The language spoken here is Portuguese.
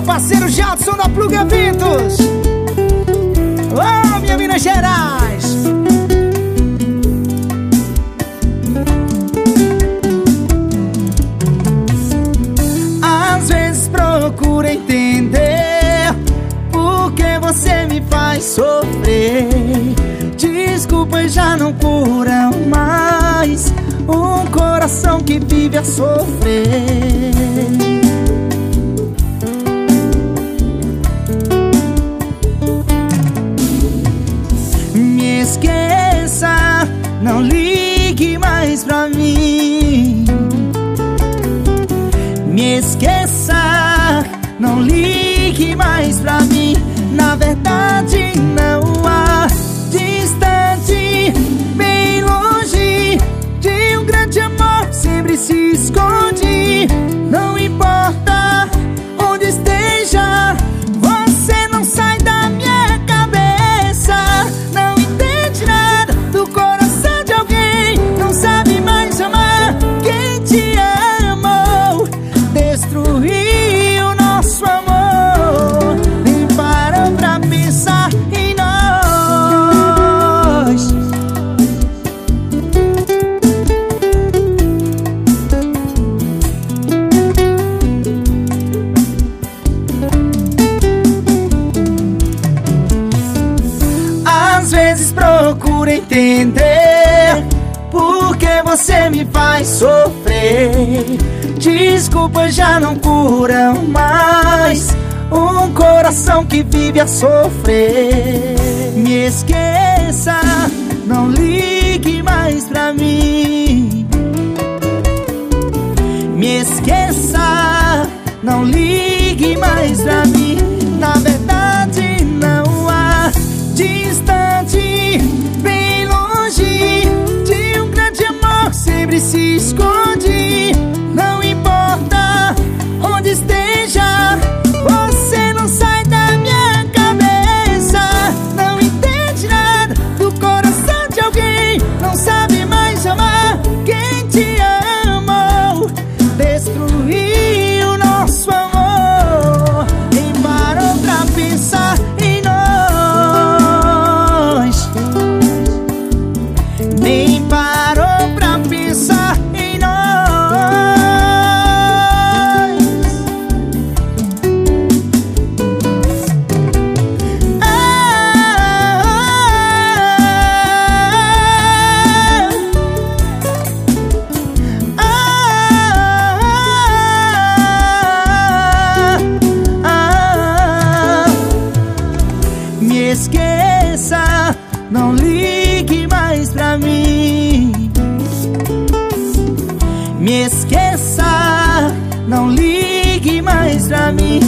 Meu parceiro Jadson da Plug Eventos oh, minha Minas Gerais. Às vezes procuro entender Por que você me faz sofrer. Desculpas já não curam mais Um coração que vive a sofrer esqueça, não ligue mais pra mim. Me esqueça, não ligue mais pra mim. Na verdade, não há procuro entender Por que você me faz sofrer. Desculpas já não curam mais Um coração que vive a sofrer. Me esqueça, não ligue mais pra mim. Me esqueça, não ligue mais pra mim esqueça, não ligue mais pra mim. Me esqueça, não ligue mais pra mim.